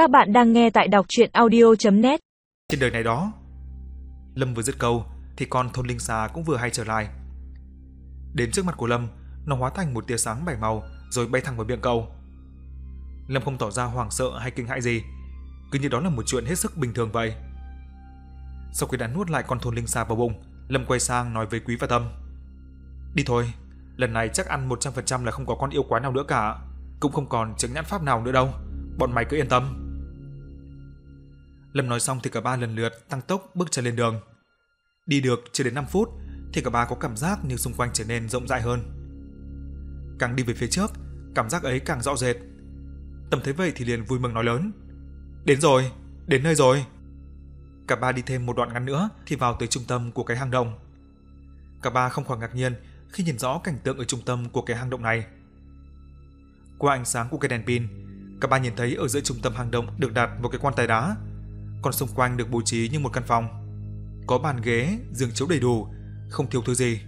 Các bạn đang nghe tại đọc chuyện audio.net Trên đời này đó, Lâm vừa dứt câu Thì con thôn linh xà cũng vừa hay trở lại. Đến trước mặt của Lâm, Nó hóa thành một tia sáng bảy màu Rồi bay thẳng vào miệng cậu. Lâm không tỏ ra hoảng sợ hay kinh hãi gì, Cứ như đó là một chuyện hết sức bình thường vậy. Sau khi đã nuốt lại con thôn linh xà vào bụng, Lâm quay sang nói với Quý và Tâm. Đi thôi, Lần này chắc ăn 100% là không có con yêu quái nào nữa cả, Cũng không còn chứng nhãn pháp nào nữa đâu, Bọn mày cứ yên tâm. Lâm nói xong thì cả ba lần lượt tăng tốc bước chân lên đường. Đi được chưa đến 5 phút thì cả ba có cảm giác như xung quanh trở nên rộng rãi hơn. Càng đi về phía trước, cảm giác ấy càng rõ rệt. tầm thấy vậy thì liền vui mừng nói lớn. Đến rồi, đến nơi rồi. Cả ba đi thêm một đoạn ngắn nữa thì vào tới trung tâm của cái hang động. Cả ba không khỏi ngạc nhiên khi nhìn rõ cảnh tượng ở trung tâm của cái hang động này. Qua ánh sáng của cái đèn pin, cả ba nhìn thấy ở giữa trung tâm hang động được đặt một cái quan tài đá còn xung quanh được bố trí như một căn phòng. Có bàn ghế, giường chiếu đầy đủ, không thiếu thứ gì.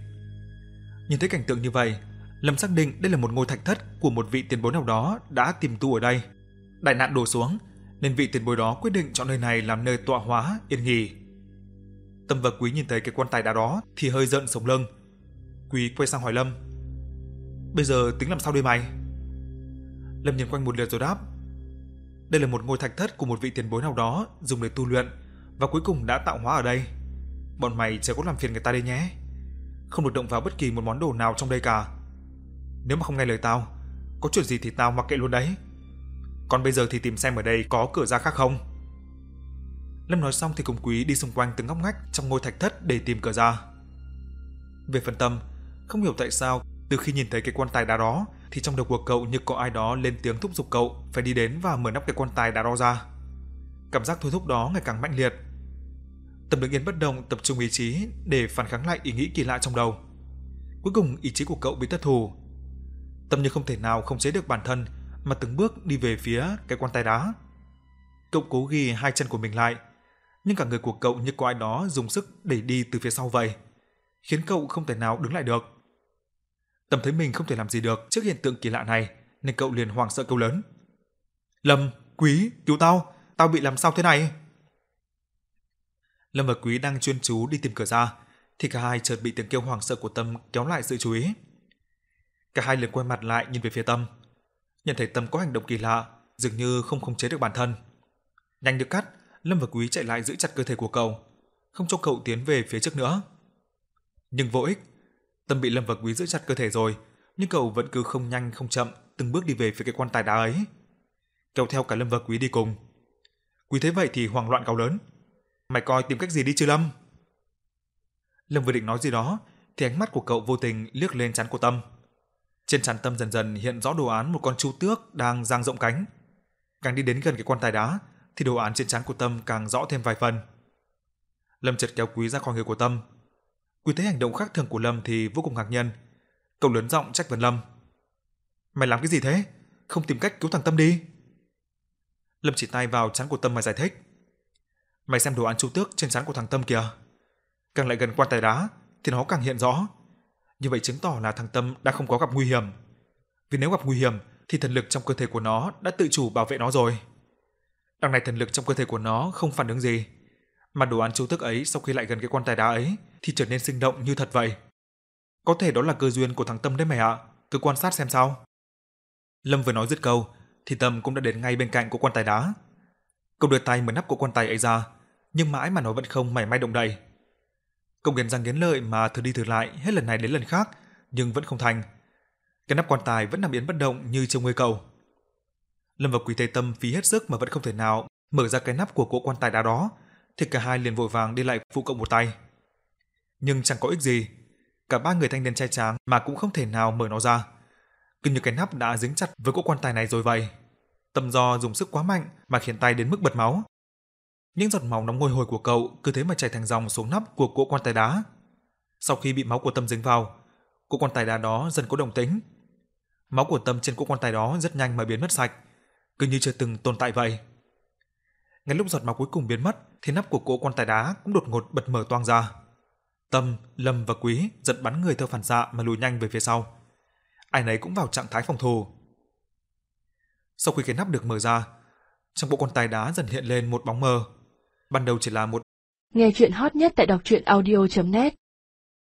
Nhìn thấy cảnh tượng như vậy, Lâm xác định đây là một ngôi thạch thất của một vị tiền bối nào đó đã tìm tu ở đây. Đại nạn đổ xuống, nên vị tiền bối đó quyết định chọn nơi này làm nơi tọa hóa, yên nghỉ. Tâm và Quý nhìn thấy cái quan tài đá đó thì hơi giận sống lưng. Quý quay sang hỏi Lâm. Bây giờ tính làm sao đây mày? Lâm nhìn quanh một lượt rồi đáp. Đây là một ngôi thạch thất của một vị tiền bối nào đó dùng để tu luyện và cuối cùng đã tạo hóa ở đây. Bọn mày chớ có làm phiền người ta đi nhé. Không được động vào bất kỳ một món đồ nào trong đây cả. Nếu mà không nghe lời tao, có chuyện gì thì tao mặc kệ luôn đấy. Còn bây giờ thì tìm xem ở đây có cửa ra khác không. Lâm nói xong thì cùng quý đi xung quanh từng ngóc ngách trong ngôi thạch thất để tìm cửa ra. Về phần tâm, không hiểu tại sao từ khi nhìn thấy cái quan tài đá đó thì trong đầu của cậu như có ai đó lên tiếng thúc giục cậu phải đi đến và mở nắp cái quan tài đá đó ra. Cảm giác thôi thúc đó ngày càng mãnh liệt. Tâm đứng yên bất động tập trung ý chí để phản kháng lại ý nghĩ kỳ lạ trong đầu. Cuối cùng ý chí của cậu bị thất thủ. Tâm như không thể nào không chế được bản thân mà từng bước đi về phía cái quan tài đá. Cậu cố ghi hai chân của mình lại, nhưng cả người của cậu như có ai đó dùng sức đẩy đi từ phía sau vậy, khiến cậu không thể nào đứng lại được. Tâm thấy mình không thể làm gì được trước hiện tượng kỳ lạ này, nên cậu liền hoảng sợ kêu lớn. Lâm, Quý, cứu tao, tao bị làm sao thế này? Lâm và Quý đang chuyên chú đi tìm cửa ra, thì cả hai chợt bị tiếng kêu hoảng sợ của Tâm kéo lại sự chú ý. Cả hai liền quay mặt lại nhìn về phía Tâm. Nhận thấy Tâm có hành động kỳ lạ, dường như không khống chế được bản thân. Nhanh được cắt, Lâm và Quý chạy lại giữ chặt cơ thể của cậu, không cho cậu tiến về phía trước nữa. Nhưng vô ích, Tâm bị Lâm và Quý giữ chặt cơ thể rồi, nhưng cậu vẫn cứ không nhanh không chậm từng bước đi về phía cái quan tài đá ấy. Kéo theo cả Lâm và Quý đi cùng. Quý thấy vậy thì hoảng loạn gào lớn. Mày coi tìm cách gì đi chứ Lâm? Lâm vừa định nói gì đó, thì ánh mắt của cậu vô tình liếc lên chán của Tâm. Trên chán Tâm dần dần hiện rõ đồ án một con chu tước đang dang rộng cánh. Càng đi đến gần cái quan tài đá, thì đồ án trên trán của Tâm càng rõ thêm vài phần. Lâm chợt kéo Quý ra khỏi người của Tâm, Quý thấy hành động khác thường của Lâm thì vô cùng ngạc nhiên. Cậu lớn giọng trách vấn Lâm. Mày làm cái gì thế? Không tìm cách cứu thằng Tâm đi. Lâm chỉ tay vào trán của Tâm mà giải thích. Mày xem đồ án chu tước trên trán của thằng Tâm kìa. Càng lại gần quan tài đá thì nó càng hiện rõ. Như vậy chứng tỏ là thằng Tâm đã không có gặp nguy hiểm. Vì nếu gặp nguy hiểm thì thần lực trong cơ thể của nó đã tự chủ bảo vệ nó rồi. Đằng này thần lực trong cơ thể của nó không phản ứng gì, mà đồ án chu tước ấy sau khi lại gần cái quan tài đá ấy thì trở nên sinh động như thật vậy. Có thể đó là cơ duyên của thằng Tâm đấy mày ạ, cứ quan sát xem sao. Lâm vừa nói dứt câu, thì Tâm cũng đã đến ngay bên cạnh của quan tài đá. Cậu đưa tay mở nắp của quan tài ấy ra, nhưng mãi mà nó vẫn không mảy may động đậy. Cậu nghiến răng nghiến lợi mà thử đi thử lại hết lần này đến lần khác, nhưng vẫn không thành. Cái nắp quan tài vẫn nằm yên bất động như trông người cậu. Lâm và Quỷ Tây Tâm phí hết sức mà vẫn không thể nào mở ra cái nắp của cỗ quan tài đá đó, thì cả hai liền vội vàng đi lại phụ cậu một tay nhưng chẳng có ích gì. Cả ba người thanh niên trai tráng mà cũng không thể nào mở nó ra. Cứ như cái nắp đã dính chặt với cỗ quan tài này rồi vậy. Tâm do dùng sức quá mạnh mà khiến tay đến mức bật máu. Những giọt máu nóng ngồi hồi của cậu cứ thế mà chảy thành dòng xuống nắp của cỗ quan tài đá. Sau khi bị máu của Tâm dính vào, cỗ quan tài đá đó dần có động tĩnh. Máu của Tâm trên cỗ quan tài đó rất nhanh mà biến mất sạch, cứ như chưa từng tồn tại vậy. Ngay lúc giọt máu cuối cùng biến mất, thì nắp của cỗ quan tài đá cũng đột ngột bật mở toang ra. Tâm, Lâm và Quý giật bắn người theo phản xạ mà lùi nhanh về phía sau. Ai nấy cũng vào trạng thái phòng thủ. Sau khi cái nắp được mở ra, trong bộ quan tài đá dần hiện lên một bóng mờ. Ban đầu chỉ là một Nghe chuyện hot nhất tại đọc truyện audio.net